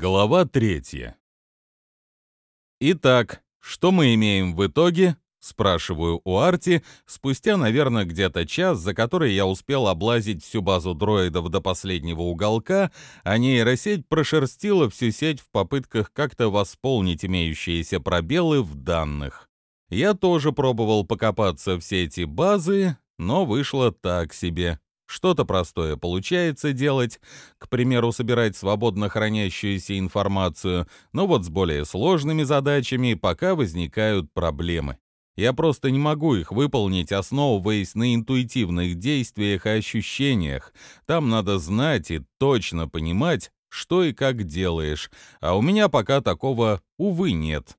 Глава третья. Итак, что мы имеем в итоге? Спрашиваю у Арти, спустя, наверное, где-то час, за который я успел облазить всю базу дроидов до последнего уголка, а нейросеть прошерстила всю сеть в попытках как-то восполнить имеющиеся пробелы в данных. Я тоже пробовал покопаться в сети базы, но вышло так себе. Что-то простое получается делать, к примеру, собирать свободно хранящуюся информацию, но вот с более сложными задачами пока возникают проблемы. Я просто не могу их выполнить, основываясь на интуитивных действиях и ощущениях. Там надо знать и точно понимать, что и как делаешь, а у меня пока такого, увы, нет.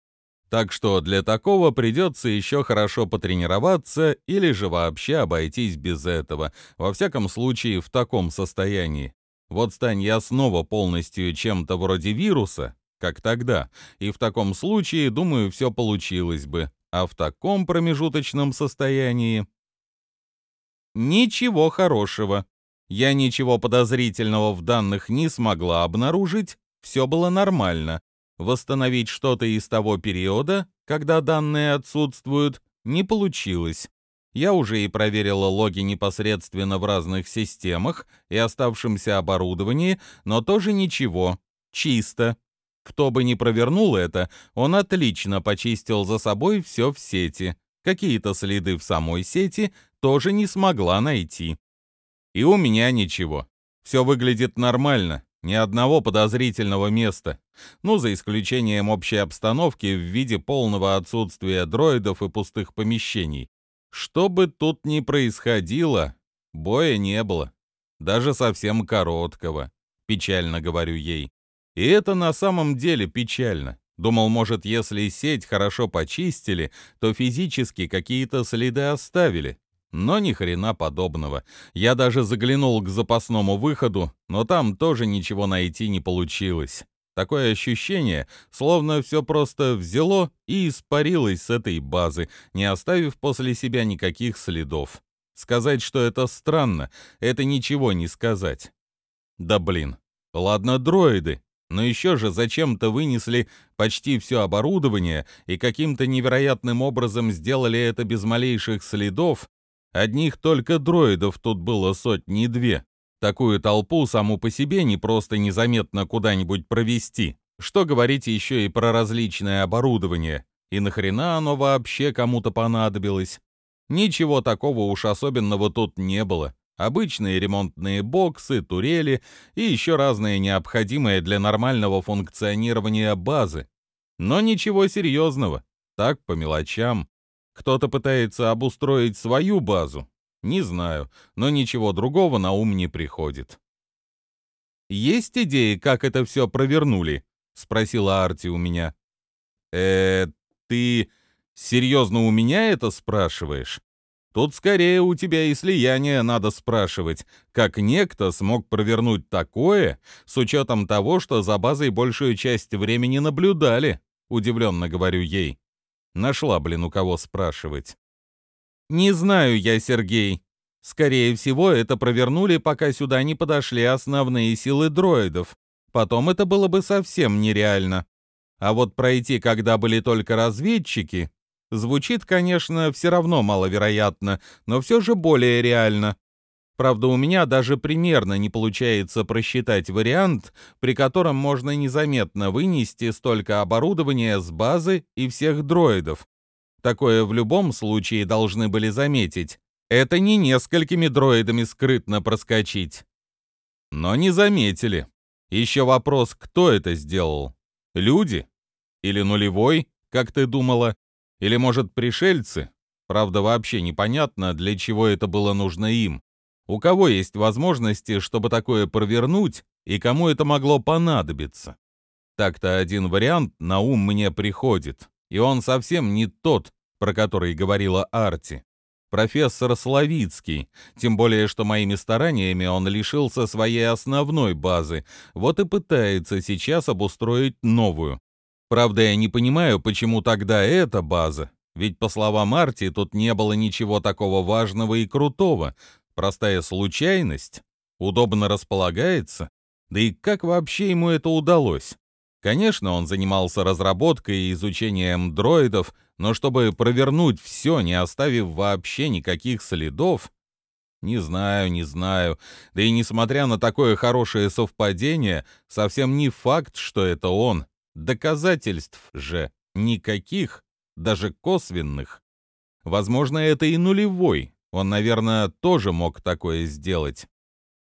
Так что для такого придется еще хорошо потренироваться или же вообще обойтись без этого, во всяком случае в таком состоянии. Вот стань я снова полностью чем-то вроде вируса, как тогда, и в таком случае, думаю, все получилось бы, а в таком промежуточном состоянии... Ничего хорошего. Я ничего подозрительного в данных не смогла обнаружить, все было нормально. Восстановить что-то из того периода, когда данные отсутствуют, не получилось. Я уже и проверила логи непосредственно в разных системах и оставшемся оборудовании, но тоже ничего. Чисто. Кто бы ни провернул это, он отлично почистил за собой все в сети. Какие-то следы в самой сети тоже не смогла найти. И у меня ничего. Все выглядит нормально. Ни одного подозрительного места. Ну, за исключением общей обстановки в виде полного отсутствия дроидов и пустых помещений. Что бы тут ни происходило, боя не было. Даже совсем короткого. Печально говорю ей. И это на самом деле печально. Думал, может, если сеть хорошо почистили, то физически какие-то следы оставили. Но ни хрена подобного. Я даже заглянул к запасному выходу, но там тоже ничего найти не получилось. Такое ощущение, словно все просто взяло и испарилось с этой базы, не оставив после себя никаких следов. Сказать, что это странно, это ничего не сказать. Да блин, ладно дроиды, но еще же зачем-то вынесли почти все оборудование и каким-то невероятным образом сделали это без малейших следов, Одних только дроидов тут было сотни-две. Такую толпу саму по себе не просто незаметно куда-нибудь провести. Что говорить еще и про различное оборудование. И нахрена оно вообще кому-то понадобилось? Ничего такого уж особенного тут не было. Обычные ремонтные боксы, турели и еще разное необходимое для нормального функционирования базы. Но ничего серьезного. Так, по мелочам. Кто-то пытается обустроить свою базу? Не знаю, но ничего другого на ум не приходит. «Есть идеи, как это все провернули?» — спросила Арти у меня. э ты серьезно у меня это спрашиваешь? Тут скорее у тебя и слияние надо спрашивать, как некто смог провернуть такое, с учетом того, что за базой большую часть времени наблюдали, удивленно говорю ей. Нашла, блин, у кого спрашивать. «Не знаю я, Сергей. Скорее всего, это провернули, пока сюда не подошли основные силы дроидов. Потом это было бы совсем нереально. А вот пройти, когда были только разведчики, звучит, конечно, все равно маловероятно, но все же более реально. Правда, у меня даже примерно не получается просчитать вариант, при котором можно незаметно вынести столько оборудования с базы и всех дроидов. Такое в любом случае должны были заметить. Это не несколькими дроидами скрытно проскочить. Но не заметили. Еще вопрос, кто это сделал? Люди? Или нулевой, как ты думала? Или, может, пришельцы? Правда, вообще непонятно, для чего это было нужно им. У кого есть возможности, чтобы такое провернуть, и кому это могло понадобиться? Так-то один вариант на ум мне приходит, и он совсем не тот, про который говорила Арти. Профессор Славицкий, тем более, что моими стараниями он лишился своей основной базы, вот и пытается сейчас обустроить новую. Правда, я не понимаю, почему тогда эта база, ведь, по словам Арти, тут не было ничего такого важного и крутого, Простая случайность? Удобно располагается? Да и как вообще ему это удалось? Конечно, он занимался разработкой и изучением дроидов, но чтобы провернуть все, не оставив вообще никаких следов... Не знаю, не знаю. Да и несмотря на такое хорошее совпадение, совсем не факт, что это он. Доказательств же никаких, даже косвенных. Возможно, это и нулевой. Он, наверное, тоже мог такое сделать.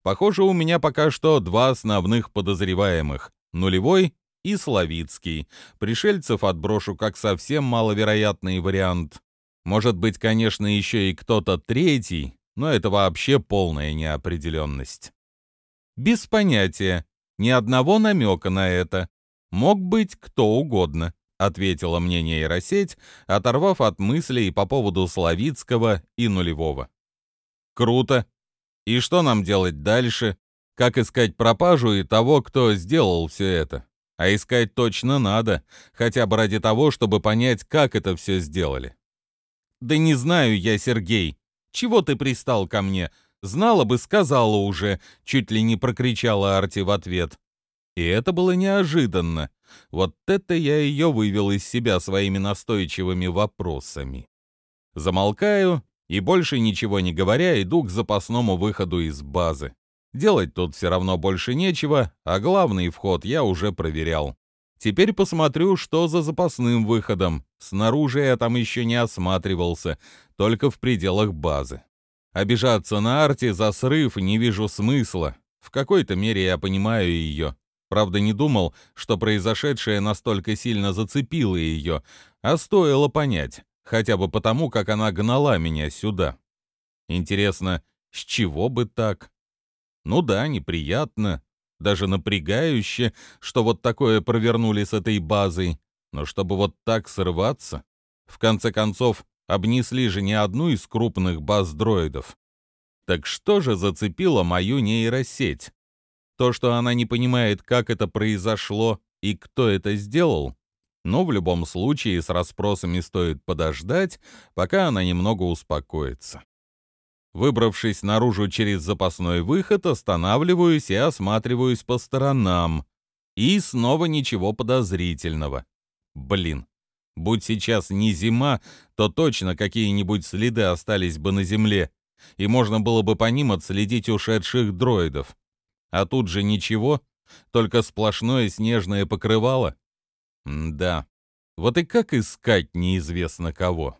Похоже, у меня пока что два основных подозреваемых — нулевой и Славицкий. Пришельцев отброшу как совсем маловероятный вариант. Может быть, конечно, еще и кто-то третий, но это вообще полная неопределенность. Без понятия, ни одного намека на это. Мог быть кто угодно, ответила мне нейросеть, оторвав от мыслей по поводу Славицкого и нулевого. Круто. И что нам делать дальше? Как искать пропажу и того, кто сделал все это? А искать точно надо, хотя бы ради того, чтобы понять, как это все сделали. «Да не знаю я, Сергей. Чего ты пристал ко мне? Знала бы, сказала уже», — чуть ли не прокричала Арти в ответ. И это было неожиданно. Вот это я ее вывел из себя своими настойчивыми вопросами. Замолкаю и, больше ничего не говоря, иду к запасному выходу из базы. Делать тут все равно больше нечего, а главный вход я уже проверял. Теперь посмотрю, что за запасным выходом. Снаружи я там еще не осматривался, только в пределах базы. Обижаться на арте за срыв не вижу смысла. В какой-то мере я понимаю ее. Правда, не думал, что произошедшее настолько сильно зацепило ее, а стоило понять, хотя бы потому, как она гнала меня сюда. Интересно, с чего бы так? Ну да, неприятно, даже напрягающе, что вот такое провернули с этой базой. Но чтобы вот так срываться... В конце концов, обнесли же не одну из крупных баз дроидов. Так что же зацепило мою нейросеть? То, что она не понимает, как это произошло и кто это сделал? Но в любом случае с расспросами стоит подождать, пока она немного успокоится. Выбравшись наружу через запасной выход, останавливаюсь и осматриваюсь по сторонам. И снова ничего подозрительного. Блин, будь сейчас не зима, то точно какие-нибудь следы остались бы на земле, и можно было бы по ним отследить ушедших дроидов. А тут же ничего, только сплошное снежное покрывало. М да, вот и как искать неизвестно кого.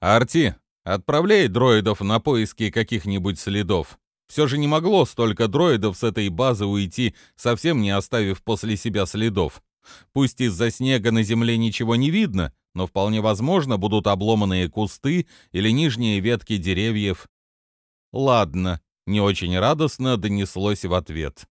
«Арти, Отправляй дроидов на поиски каких-нибудь следов. Все же не могло столько дроидов с этой базы уйти, совсем не оставив после себя следов. Пусть из-за снега на земле ничего не видно, но вполне возможно будут обломанные кусты или нижние ветки деревьев. Ладно, не очень радостно донеслось в ответ.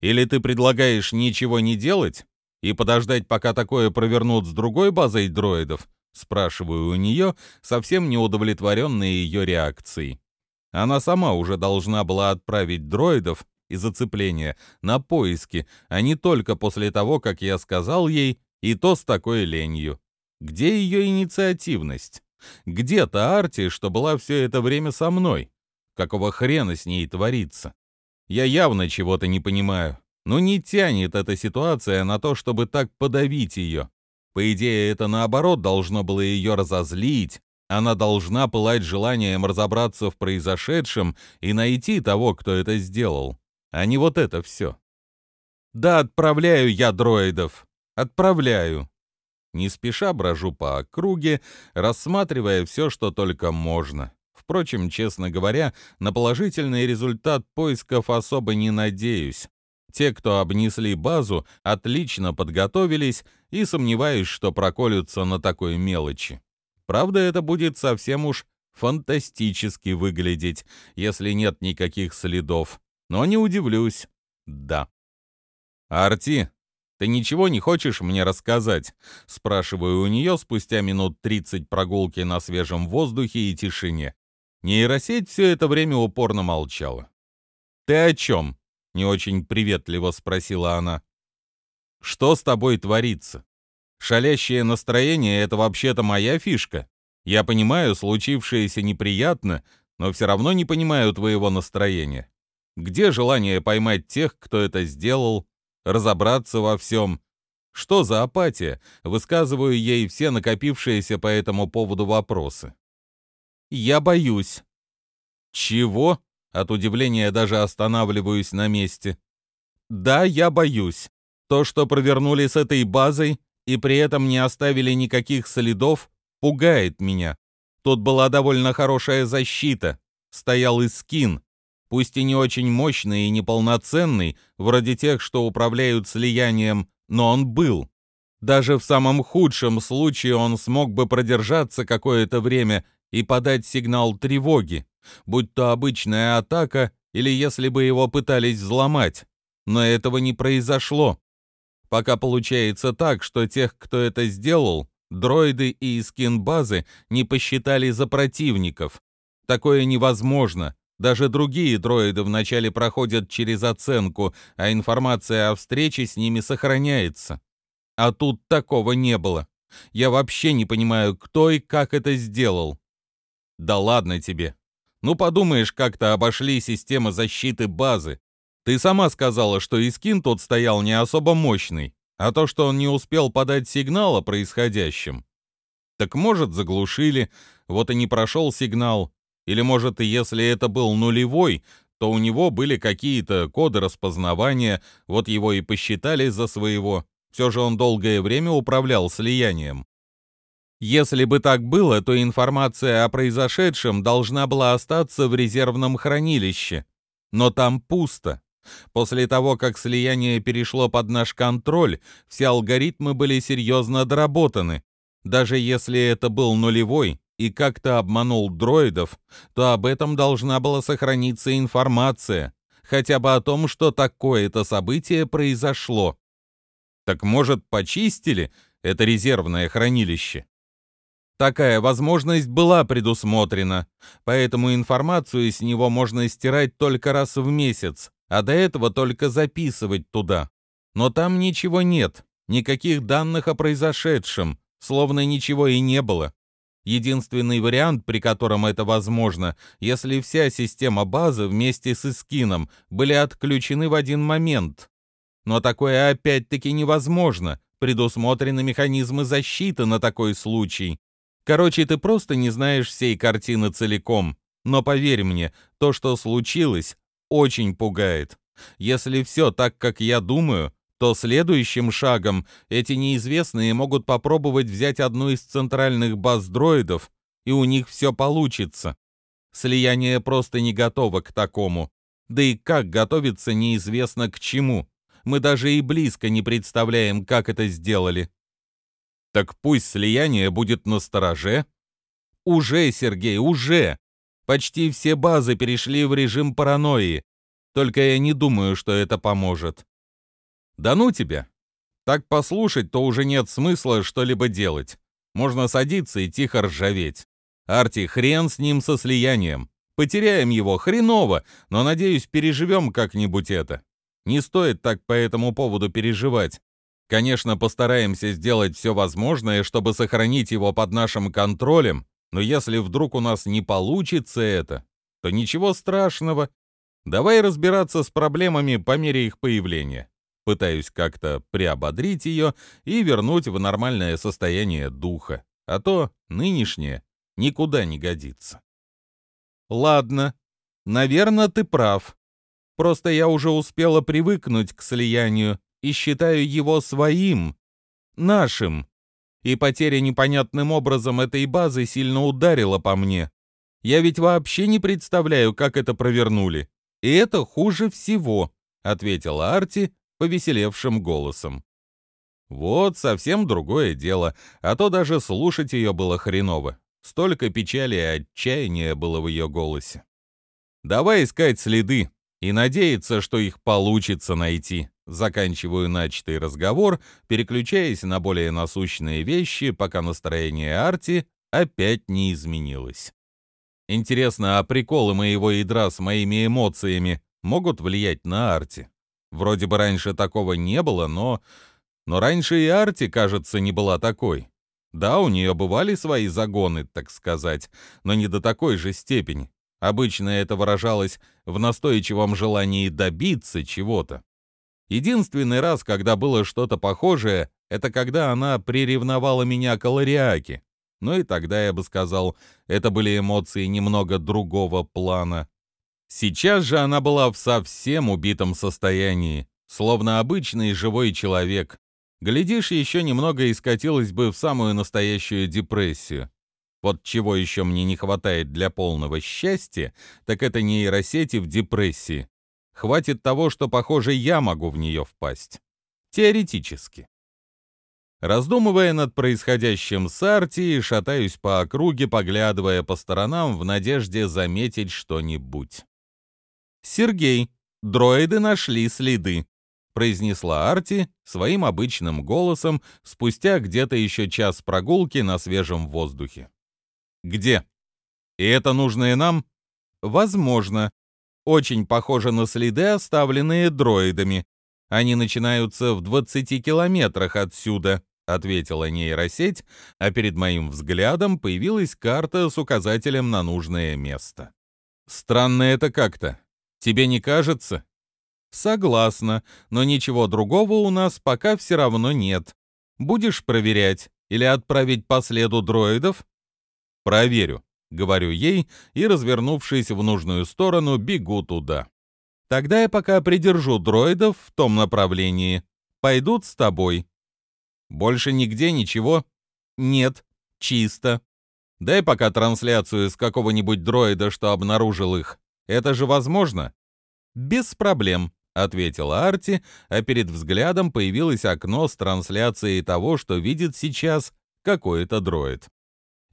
Или ты предлагаешь ничего не делать и подождать, пока такое провернут с другой базой дроидов, Спрашиваю у нее, совсем не удовлетворенная ее реакцией. Она сама уже должна была отправить дроидов и зацепления на поиски, а не только после того, как я сказал ей, и то с такой ленью. Где ее инициативность? Где та Арти, что была все это время со мной? Какого хрена с ней творится? Я явно чего-то не понимаю. Но не тянет эта ситуация на то, чтобы так подавить ее. По идее, это наоборот должно было ее разозлить. Она должна пылать желанием разобраться в произошедшем и найти того, кто это сделал. А не вот это все. Да, отправляю я дроидов. Отправляю. Не спеша брожу по округе, рассматривая все, что только можно. Впрочем, честно говоря, на положительный результат поисков особо не надеюсь. Те, кто обнесли базу, отлично подготовились и сомневаюсь, что проколются на такой мелочи. Правда, это будет совсем уж фантастически выглядеть, если нет никаких следов. Но не удивлюсь. Да. «Арти, ты ничего не хочешь мне рассказать?» Спрашиваю у нее спустя минут 30 прогулки на свежем воздухе и тишине. Нейросеть все это время упорно молчала. «Ты о чем?» не очень приветливо спросила она. Что с тобой творится? Шалящее настроение — это вообще-то моя фишка. Я понимаю, случившееся неприятно, но все равно не понимаю твоего настроения. Где желание поймать тех, кто это сделал, разобраться во всем, Что за апатия? Высказываю ей все накопившиеся по этому поводу вопросы. Я боюсь. Чего? От удивления даже останавливаюсь на месте. Да, я боюсь. То, что провернули с этой базой и при этом не оставили никаких следов, пугает меня. Тут была довольно хорошая защита. Стоял и скин, пусть и не очень мощный и неполноценный, вроде тех, что управляют слиянием, но он был. Даже в самом худшем случае он смог бы продержаться какое-то время и подать сигнал тревоги, будь то обычная атака или если бы его пытались взломать. Но этого не произошло. Пока получается так, что тех, кто это сделал, дроиды и скин-базы не посчитали за противников. Такое невозможно. Даже другие дроиды вначале проходят через оценку, а информация о встрече с ними сохраняется. А тут такого не было. Я вообще не понимаю, кто и как это сделал. Да ладно тебе. Ну подумаешь, как-то обошли системы защиты базы. Ты сама сказала, что и скин тот стоял не особо мощный, а то, что он не успел подать сигнал о происходящем. Так может, заглушили, вот и не прошел сигнал. Или может, если это был нулевой, то у него были какие-то коды распознавания, вот его и посчитали за своего. Все же он долгое время управлял слиянием. Если бы так было, то информация о произошедшем должна была остаться в резервном хранилище. Но там пусто. После того, как слияние перешло под наш контроль, все алгоритмы были серьезно доработаны. Даже если это был нулевой и как-то обманул дроидов, то об этом должна была сохраниться информация, хотя бы о том, что такое-то событие произошло. Так может, почистили это резервное хранилище? Такая возможность была предусмотрена, поэтому информацию с него можно стирать только раз в месяц, а до этого только записывать туда. Но там ничего нет, никаких данных о произошедшем, словно ничего и не было. Единственный вариант, при котором это возможно, если вся система базы вместе с эскином были отключены в один момент. Но такое опять-таки невозможно, предусмотрены механизмы защиты на такой случай. Короче, ты просто не знаешь всей картины целиком. Но поверь мне, то, что случилось, очень пугает. Если все так, как я думаю, то следующим шагом эти неизвестные могут попробовать взять одну из центральных баз дроидов, и у них все получится. Слияние просто не готово к такому. Да и как готовиться неизвестно к чему. Мы даже и близко не представляем, как это сделали. Так пусть слияние будет на стороже. Уже, Сергей, уже. Почти все базы перешли в режим паранойи. Только я не думаю, что это поможет. Да ну тебя. Так послушать, то уже нет смысла что-либо делать. Можно садиться и тихо ржаветь. Арти, хрен с ним со слиянием. Потеряем его, хреново, но, надеюсь, переживем как-нибудь это. Не стоит так по этому поводу переживать. Конечно, постараемся сделать все возможное, чтобы сохранить его под нашим контролем, но если вдруг у нас не получится это, то ничего страшного. Давай разбираться с проблемами по мере их появления. Пытаюсь как-то приободрить ее и вернуть в нормальное состояние духа, а то нынешнее никуда не годится. Ладно, наверное, ты прав. Просто я уже успела привыкнуть к слиянию и считаю его своим, нашим. И потеря непонятным образом этой базы сильно ударила по мне. Я ведь вообще не представляю, как это провернули. И это хуже всего, ответила Арти повеселевшим голосом. Вот совсем другое дело, а то даже слушать ее было хреново. Столько печали и отчаяния было в ее голосе. Давай искать следы и надеяться, что их получится найти. Заканчиваю начатый разговор, переключаясь на более насущные вещи, пока настроение Арти опять не изменилось. Интересно, а приколы моего ядра с моими эмоциями могут влиять на Арти? Вроде бы раньше такого не было, но... Но раньше и Арти, кажется, не была такой. Да, у нее бывали свои загоны, так сказать, но не до такой же степени. Обычно это выражалось в настойчивом желании добиться чего-то. Единственный раз, когда было что-то похожее, это когда она приревновала меня к Алариаке. Ну и тогда я бы сказал, это были эмоции немного другого плана. Сейчас же она была в совсем убитом состоянии, словно обычный живой человек. Глядишь, еще немного и скатилась бы в самую настоящую депрессию. Вот чего еще мне не хватает для полного счастья, так это нейросети в депрессии. Хватит того, что, похоже, я могу в нее впасть. Теоретически. Раздумывая над происходящим с Арти, шатаюсь по округе, поглядывая по сторонам в надежде заметить что-нибудь. «Сергей, дроиды нашли следы», — произнесла Арти своим обычным голосом спустя где-то еще час прогулки на свежем воздухе. «Где? И это нужное нам?» «Возможно», очень похоже на следы, оставленные дроидами. Они начинаются в 20 километрах отсюда, ответила нейросеть, а перед моим взглядом появилась карта с указателем на нужное место. Странно это как-то. Тебе не кажется? Согласна, но ничего другого у нас пока все равно нет. Будешь проверять или отправить по следу дроидов? Проверю говорю ей и, развернувшись в нужную сторону, бегу туда. Тогда я пока придержу дроидов в том направлении. Пойдут с тобой. Больше нигде ничего? Нет, чисто. Дай пока трансляцию с какого-нибудь дроида, что обнаружил их. Это же возможно? Без проблем, ответила Арти, а перед взглядом появилось окно с трансляцией того, что видит сейчас какой-то дроид.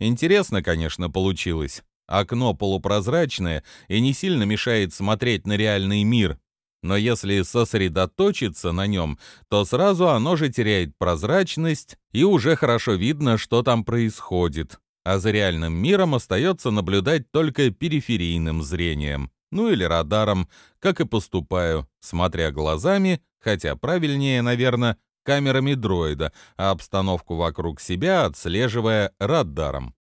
Интересно, конечно, получилось. Окно полупрозрачное и не сильно мешает смотреть на реальный мир. Но если сосредоточиться на нем, то сразу оно же теряет прозрачность, и уже хорошо видно, что там происходит. А за реальным миром остается наблюдать только периферийным зрением, ну или радаром, как и поступаю, смотря глазами, хотя правильнее, наверное, камерами дроида, а обстановку вокруг себя отслеживая радаром.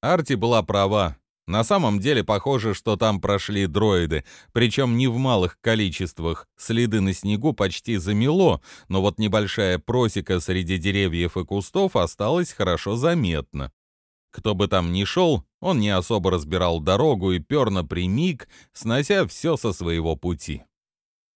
Арти была права. На самом деле похоже, что там прошли дроиды, причем не в малых количествах. Следы на снегу почти замело, но вот небольшая просека среди деревьев и кустов осталась хорошо заметна. Кто бы там ни шел, он не особо разбирал дорогу и пер напрямик, снося все со своего пути.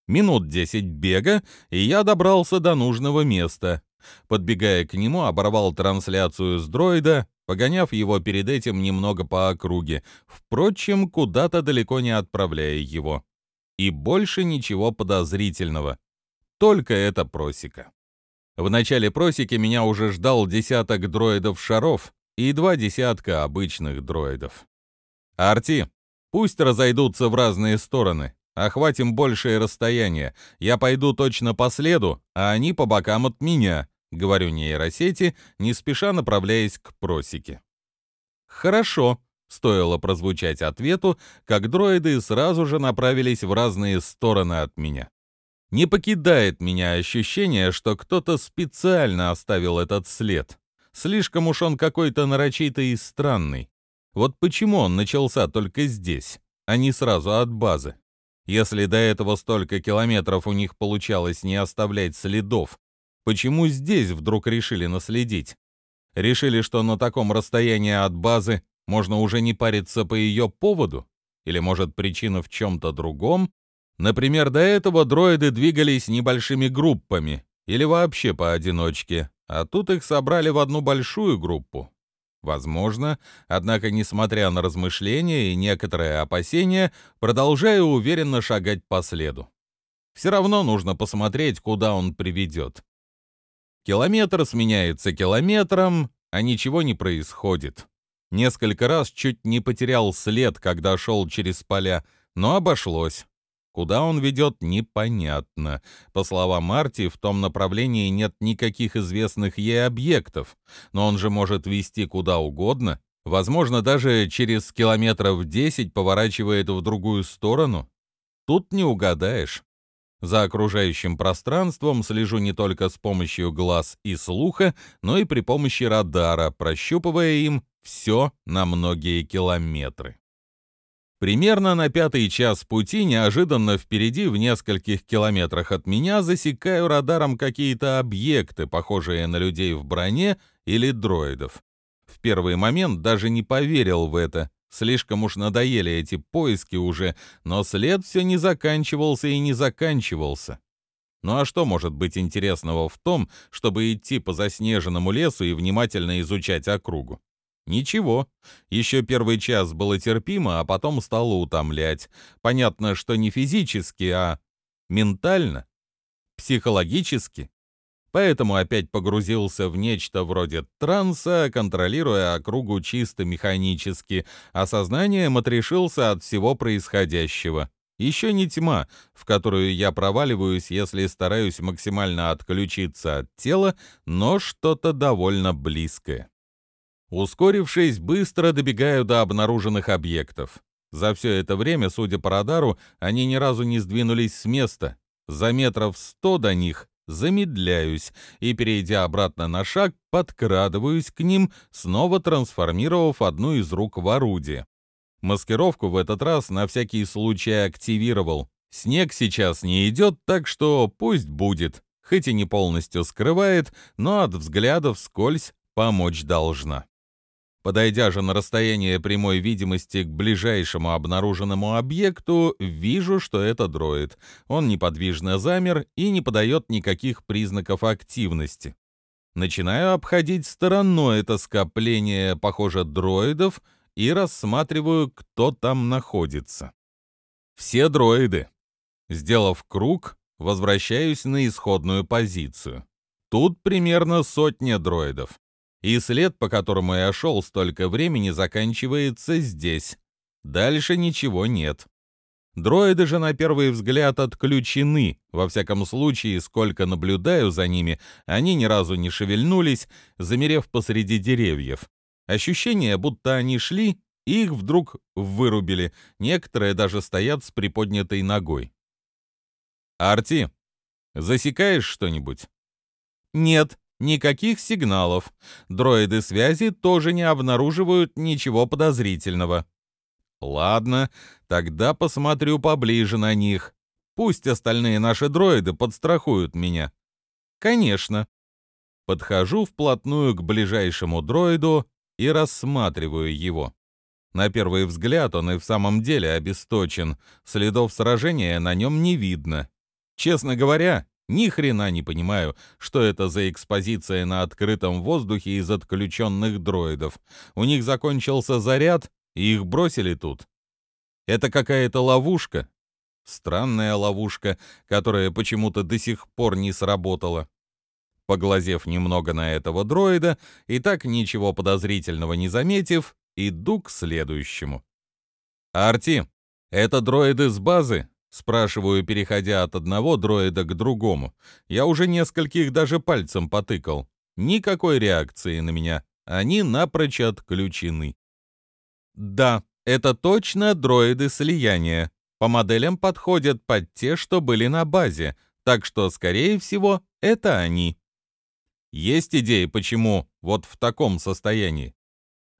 Минут десять бега, и я добрался до нужного места. Подбегая к нему, оборвал трансляцию с дроида, погоняв его перед этим немного по округе, впрочем, куда-то далеко не отправляя его. И больше ничего подозрительного. Только эта просека. В начале просеки меня уже ждал десяток дроидов-шаров и два десятка обычных дроидов. «Арти, пусть разойдутся в разные стороны. Охватим большее расстояние. Я пойду точно по следу, а они по бокам от меня», — говорю нейросети, не спеша направляясь к просеке. «Хорошо», — стоило прозвучать ответу, как дроиды сразу же направились в разные стороны от меня. Не покидает меня ощущение, что кто-то специально оставил этот след. Слишком уж он какой-то нарочитый и странный. Вот почему он начался только здесь, а не сразу от базы? Если до этого столько километров у них получалось не оставлять следов, почему здесь вдруг решили наследить? Решили, что на таком расстоянии от базы можно уже не париться по ее поводу? Или, может, причина в чем-то другом? Например, до этого дроиды двигались небольшими группами или вообще поодиночке, а тут их собрали в одну большую группу. Возможно, однако, несмотря на размышления и некоторые опасения, продолжаю уверенно шагать по следу. Все равно нужно посмотреть, куда он приведет. Километр сменяется километром, а ничего не происходит. Несколько раз чуть не потерял след, когда шел через поля, но обошлось. Куда он ведет, непонятно. По словам Марти, в том направлении нет никаких известных ей объектов, но он же может вести куда угодно. Возможно, даже через километров 10 поворачивает в другую сторону. Тут не угадаешь. За окружающим пространством слежу не только с помощью глаз и слуха, но и при помощи радара, прощупывая им все на многие километры. Примерно на пятый час пути неожиданно впереди, в нескольких километрах от меня, засекаю радаром какие-то объекты, похожие на людей в броне или дроидов. В первый момент даже не поверил в это. Слишком уж надоели эти поиски уже, но след все не заканчивался и не заканчивался. Ну а что может быть интересного в том, чтобы идти по заснеженному лесу и внимательно изучать округу? Ничего, еще первый час было терпимо, а потом стало утомлять. Понятно, что не физически, а ментально, психологически. Поэтому опять погрузился в нечто вроде транса, контролируя округу чисто механически, а сознанием отрешился от всего происходящего. Еще не тьма, в которую я проваливаюсь, если стараюсь максимально отключиться от тела, но что-то довольно близкое. Ускорившись, быстро добегаю до обнаруженных объектов. За все это время, судя по радару, они ни разу не сдвинулись с места. За метров сто до них замедляюсь и, перейдя обратно на шаг, подкрадываюсь к ним, снова трансформировав одну из рук в орудие. Маскировку в этот раз на всякий случай активировал. Снег сейчас не идет, так что пусть будет. Хоть и не полностью скрывает, но от взглядов скользь помочь должна. Подойдя же на расстояние прямой видимости к ближайшему обнаруженному объекту, вижу, что это дроид. Он неподвижно замер и не подает никаких признаков активности. Начинаю обходить стороной это скопление, похоже, дроидов, и рассматриваю, кто там находится. Все дроиды. Сделав круг, возвращаюсь на исходную позицию. Тут примерно сотня дроидов и след, по которому я шел столько времени, заканчивается здесь. Дальше ничего нет. Дроиды же на первый взгляд отключены, во всяком случае, сколько наблюдаю за ними, они ни разу не шевельнулись, замерев посреди деревьев. Ощущение, будто они шли, их вдруг вырубили, некоторые даже стоят с приподнятой ногой. «Арти, засекаешь что-нибудь?» «Нет», Никаких сигналов. Дроиды связи тоже не обнаруживают ничего подозрительного. Ладно, тогда посмотрю поближе на них. Пусть остальные наши дроиды подстрахуют меня. Конечно. Подхожу вплотную к ближайшему дроиду и рассматриваю его. На первый взгляд он и в самом деле обесточен, следов сражения на нем не видно. Честно говоря, ни хрена не понимаю, что это за экспозиция на открытом воздухе из отключенных дроидов. У них закончился заряд, и их бросили тут. Это какая-то ловушка. Странная ловушка, которая почему-то до сих пор не сработала. Поглазев немного на этого дроида и так ничего подозрительного не заметив, иду к следующему. «Арти, это дроиды с базы?» Спрашиваю, переходя от одного дроида к другому. Я уже нескольких даже пальцем потыкал. Никакой реакции на меня. Они напрочь отключены. Да, это точно дроиды слияния. По моделям подходят под те, что были на базе, так что, скорее всего, это они. Есть идеи, почему вот в таком состоянии?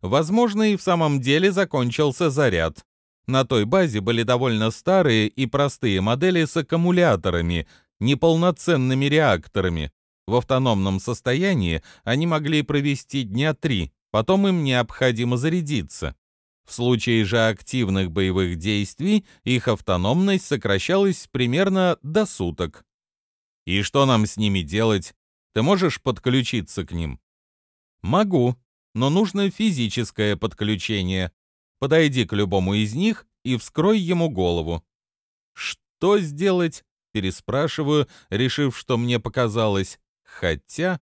Возможно, и в самом деле закончился заряд. На той базе были довольно старые и простые модели с аккумуляторами, неполноценными реакторами. В автономном состоянии они могли провести дня три, потом им необходимо зарядиться. В случае же активных боевых действий их автономность сокращалась примерно до суток. И что нам с ними делать? Ты можешь подключиться к ним? Могу, но нужно физическое подключение. Подойди к любому из них и вскрой ему голову. Что сделать? Переспрашиваю, решив, что мне показалось. Хотя...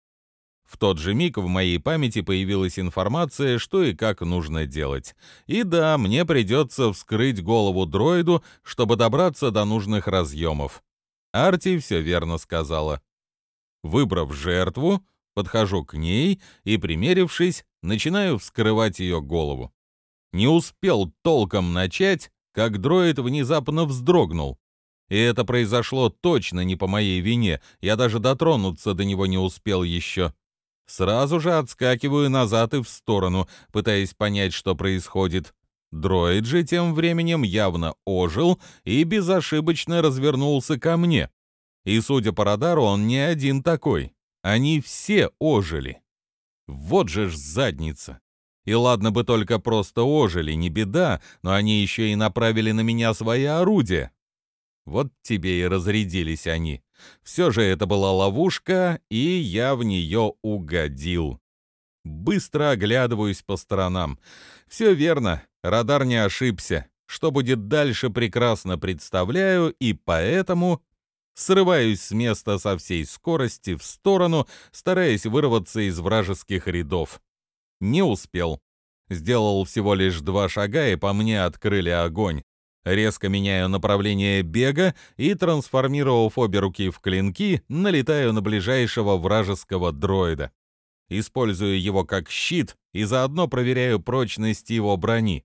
В тот же миг в моей памяти появилась информация, что и как нужно делать. И да, мне придется вскрыть голову дроиду, чтобы добраться до нужных разъемов. Арти все верно сказала. Выбрав жертву, подхожу к ней и, примерившись, начинаю вскрывать ее голову. Не успел толком начать, как дроид внезапно вздрогнул. И это произошло точно не по моей вине, я даже дотронуться до него не успел еще. Сразу же отскакиваю назад и в сторону, пытаясь понять, что происходит. Дроид же тем временем явно ожил и безошибочно развернулся ко мне. И, судя по радару, он не один такой. Они все ожили. Вот же ж задница. И ладно бы только просто ожили, не беда, но они еще и направили на меня свои орудия. Вот тебе и разрядились они. Все же это была ловушка, и я в нее угодил. Быстро оглядываюсь по сторонам. Все верно, радар не ошибся. Что будет дальше, прекрасно представляю, и поэтому срываюсь с места со всей скорости в сторону, стараясь вырваться из вражеских рядов. Не успел. Сделал всего лишь два шага, и по мне открыли огонь. Резко меняю направление бега и, трансформировав обе руки в клинки, налетаю на ближайшего вражеского дроида. Использую его как щит и заодно проверяю прочность его брони.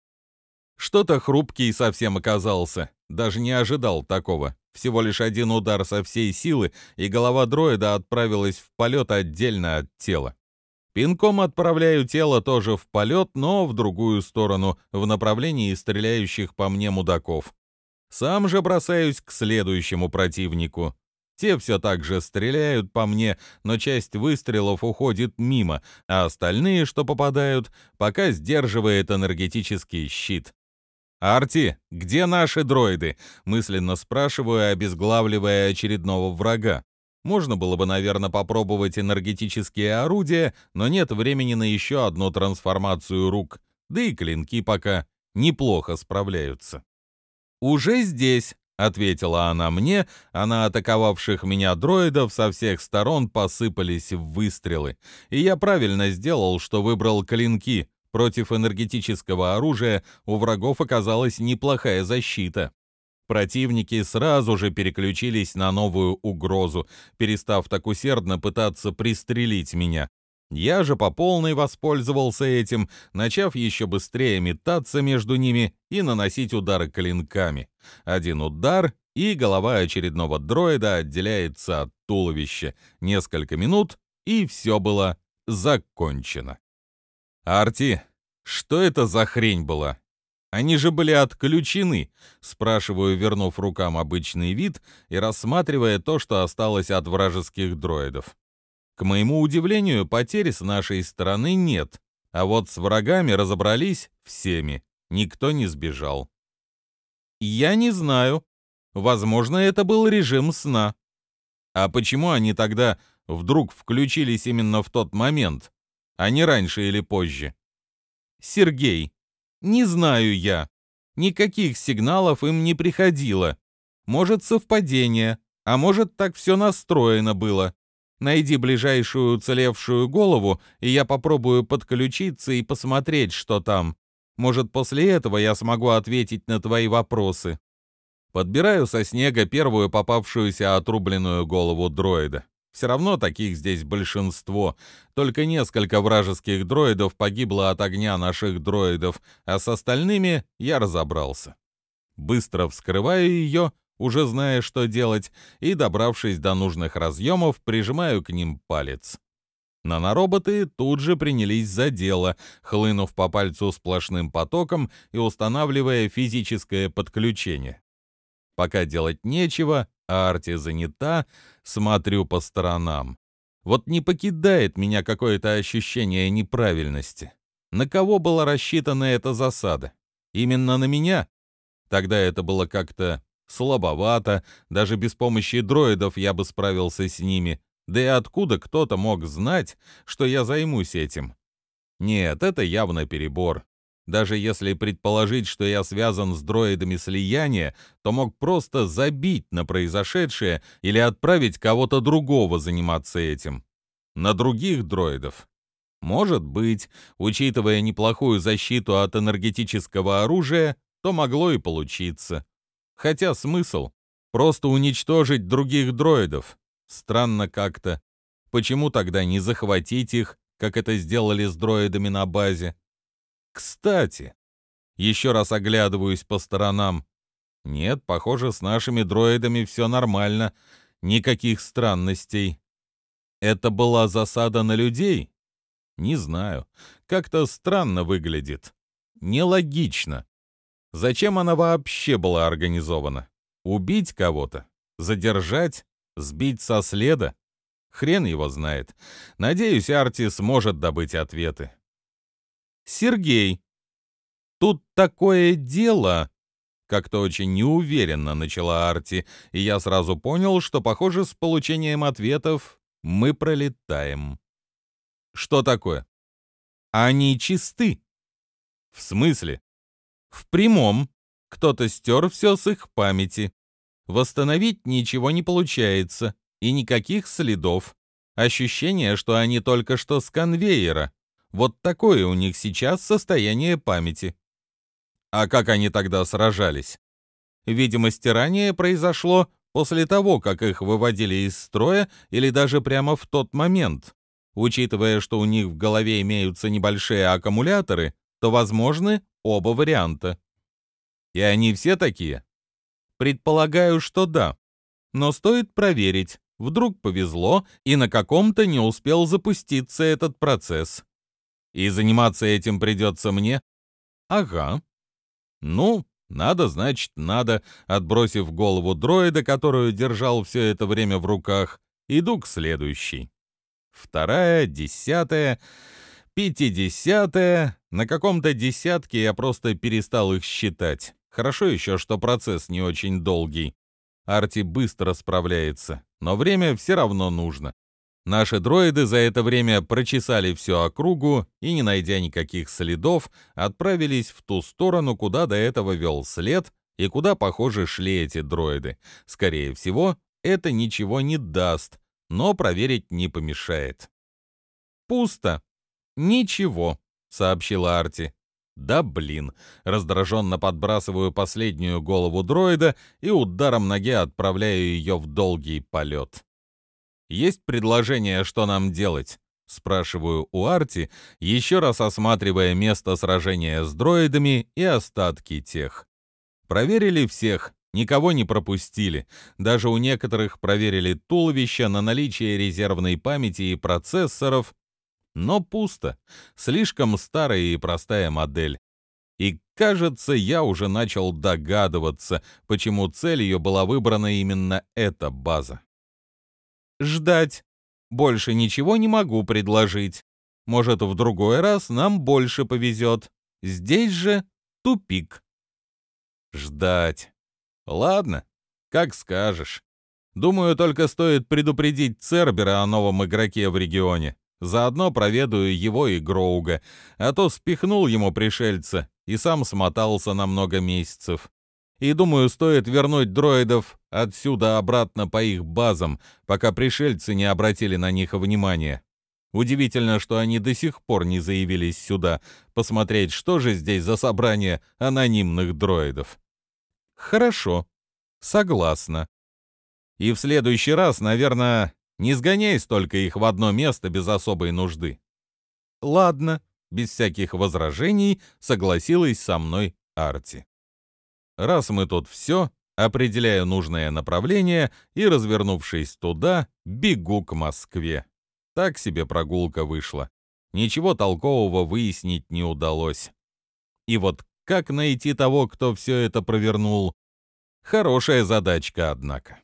Что-то хрупкий совсем оказался, даже не ожидал такого. Всего лишь один удар со всей силы, и голова дроида отправилась в полет отдельно от тела. Пинком отправляю тело тоже в полет, но в другую сторону, в направлении стреляющих по мне мудаков. Сам же бросаюсь к следующему противнику. Те все так же стреляют по мне, но часть выстрелов уходит мимо, а остальные, что попадают, пока сдерживает энергетический щит. «Арти, где наши дроиды?» — мысленно спрашиваю, обезглавливая очередного врага. Можно было бы, наверное, попробовать энергетические орудия, но нет времени на еще одну трансформацию рук, да и клинки пока неплохо справляются. «Уже здесь», ответила она мне, а на атаковавших меня дроидов со всех сторон посыпались выстрелы. И я правильно сделал, что выбрал клинки. Против энергетического оружия у врагов оказалась неплохая защита. Противники сразу же переключились на новую угрозу, перестав так усердно пытаться пристрелить меня. Я же по полной воспользовался этим, начав еще быстрее метаться между ними и наносить удары клинками. Один удар, и голова очередного дроида отделяется от туловища. Несколько минут, и все было закончено. «Арти, что это за хрень была? Они же были отключены», — спрашиваю, вернув рукам обычный вид и рассматривая то, что осталось от вражеских дроидов. К моему удивлению, потерь с нашей стороны нет, а вот с врагами разобрались всеми, никто не сбежал. Я не знаю. Возможно, это был режим сна. А почему они тогда вдруг включились именно в тот момент, а не раньше или позже? Сергей, не знаю я. Никаких сигналов им не приходило. Может, совпадение, а может, так все настроено было. Найди ближайшую уцелевшую голову, и я попробую подключиться и посмотреть, что там. Может, после этого я смогу ответить на твои вопросы. Подбираю со снега первую попавшуюся отрубленную голову дроида. Все равно таких здесь большинство. Только несколько вражеских дроидов погибло от огня наших дроидов, а с остальными я разобрался. Быстро вскрываю ее уже зная, что делать, и, добравшись до нужных разъемов, прижимаю к ним палец. Нанороботы тут же принялись за дело, хлынув по пальцу сплошным потоком и устанавливая физическое подключение. Пока делать нечего, а арти занята, смотрю по сторонам. Вот не покидает меня какое-то ощущение неправильности. На кого была рассчитана эта засада? Именно на меня? Тогда это было как-то слабовато, даже без помощи дроидов я бы справился с ними. Да и откуда кто-то мог знать, что я займусь этим? Нет, это явно перебор. Даже если предположить, что я связан с дроидами слияния, то мог просто забить на произошедшее или отправить кого-то другого заниматься этим. На других дроидов. Может быть, учитывая неплохую защиту от энергетического оружия, то могло и получиться. Хотя смысл? Просто уничтожить других дроидов. Странно как-то. Почему тогда не захватить их, как это сделали с дроидами на базе? Кстати, еще раз оглядываюсь по сторонам. Нет, похоже, с нашими дроидами все нормально. Никаких странностей. Это была засада на людей? Не знаю. Как-то странно выглядит. Нелогично. Зачем она вообще была организована? Убить кого-то? Задержать? Сбить со следа? Хрен его знает. Надеюсь, Арти сможет добыть ответы. Сергей. Тут такое дело. Как-то очень неуверенно начала Арти, и я сразу понял, что, похоже, с получением ответов мы пролетаем. Что такое? Они чисты. В смысле? В прямом. Кто-то стер все с их памяти. Восстановить ничего не получается, и никаких следов. Ощущение, что они только что с конвейера. Вот такое у них сейчас состояние памяти. А как они тогда сражались? Видимо, стирание произошло после того, как их выводили из строя или даже прямо в тот момент. Учитывая, что у них в голове имеются небольшие аккумуляторы, то возможны оба варианта. И они все такие? Предполагаю, что да. Но стоит проверить. Вдруг повезло, и на каком-то не успел запуститься этот процесс. И заниматься этим придется мне? Ага. Ну, надо, значит, надо, отбросив голову дроида, которую держал все это время в руках, иду к следующей. Вторая, десятая, пятидесятая. На каком-то десятке я просто перестал их считать. Хорошо еще, что процесс не очень долгий. Арти быстро справляется, но время все равно нужно. Наши дроиды за это время прочесали всю округу и, не найдя никаких следов, отправились в ту сторону, куда до этого вел след и куда, похоже, шли эти дроиды. Скорее всего, это ничего не даст, но проверить не помешает. «Пусто. Ничего», — сообщила Арти. «Да блин!» — раздраженно подбрасываю последнюю голову дроида и ударом ноги отправляю ее в долгий полет. «Есть предложение, что нам делать?» — спрашиваю у Арти, еще раз осматривая место сражения с дроидами и остатки тех. Проверили всех, никого не пропустили. Даже у некоторых проверили туловища на наличие резервной памяти и процессоров, но пусто. Слишком старая и простая модель. И, кажется, я уже начал догадываться, почему целью была выбрана именно эта база. Ждать. Больше ничего не могу предложить. Может, в другой раз нам больше повезет. Здесь же тупик. Ждать. Ладно, как скажешь. Думаю, только стоит предупредить Цербера о новом игроке в регионе. Заодно проведаю его и Гроуга, а то спихнул ему пришельца и сам смотался на много месяцев. И думаю, стоит вернуть дроидов отсюда обратно по их базам, пока пришельцы не обратили на них внимания. Удивительно, что они до сих пор не заявились сюда, посмотреть, что же здесь за собрание анонимных дроидов. Хорошо, согласна. И в следующий раз, наверное, не сгоняй столько их в одно место без особой нужды. Ладно, без всяких возражений согласилась со мной Арти. Раз мы тут все, определяю нужное направление и, развернувшись туда, бегу к Москве. Так себе прогулка вышла. Ничего толкового выяснить не удалось. И вот как найти того, кто все это провернул? Хорошая задачка, однако.